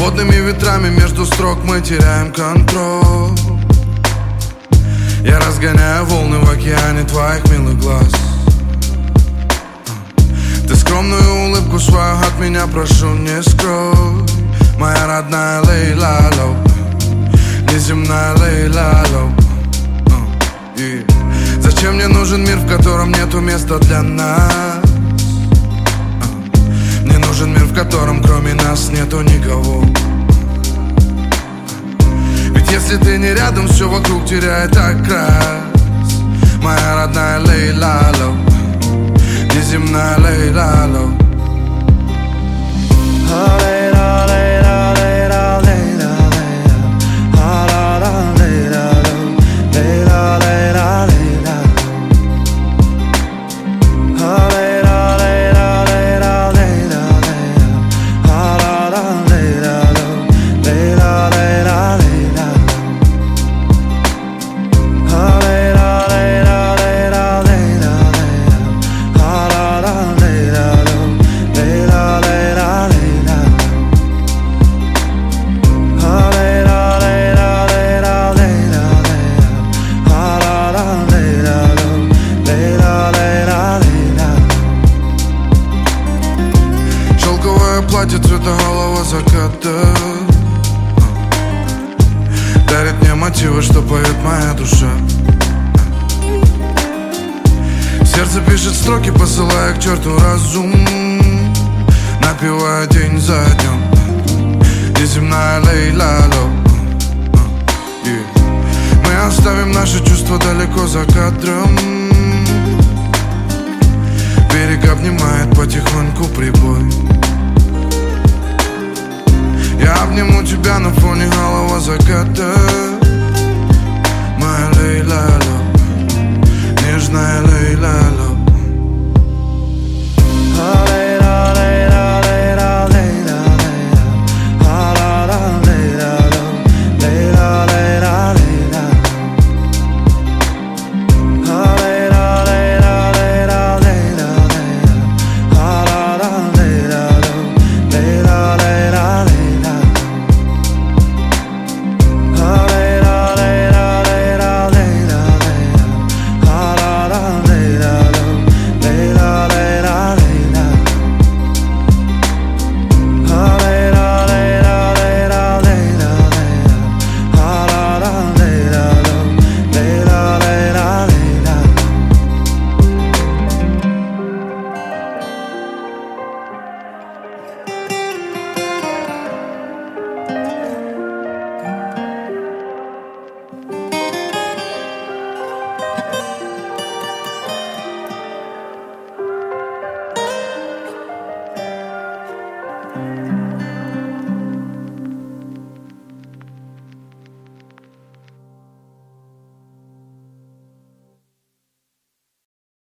Холодными ветрами между строк мы теряем контроль. Я разгоняю волны в океане твоих милых глаз. Ты скромную улыбку свою от меня прошу не скрой. Моя родная Лейла Лоу Неземная Лейла Лоу Зачем мне нужен мир, в котором нету места для нас? Котором кроме нас нету никого. Ведь если ты не рядом, все вокруг теряет окрас. Моя родная Лейла Лоу. Неземная Лейла Платье цвета голого заката. Дарит мне мотивы, что поет моя душа. Сердце пишет строки, посылая к черту разум. Напивая день за днем. Неземная Лейла Лоу Yeah. Мы оставим наши чувства далеко за кадром. Берег обнимает потихоньку прибой тебя на фоне голого заката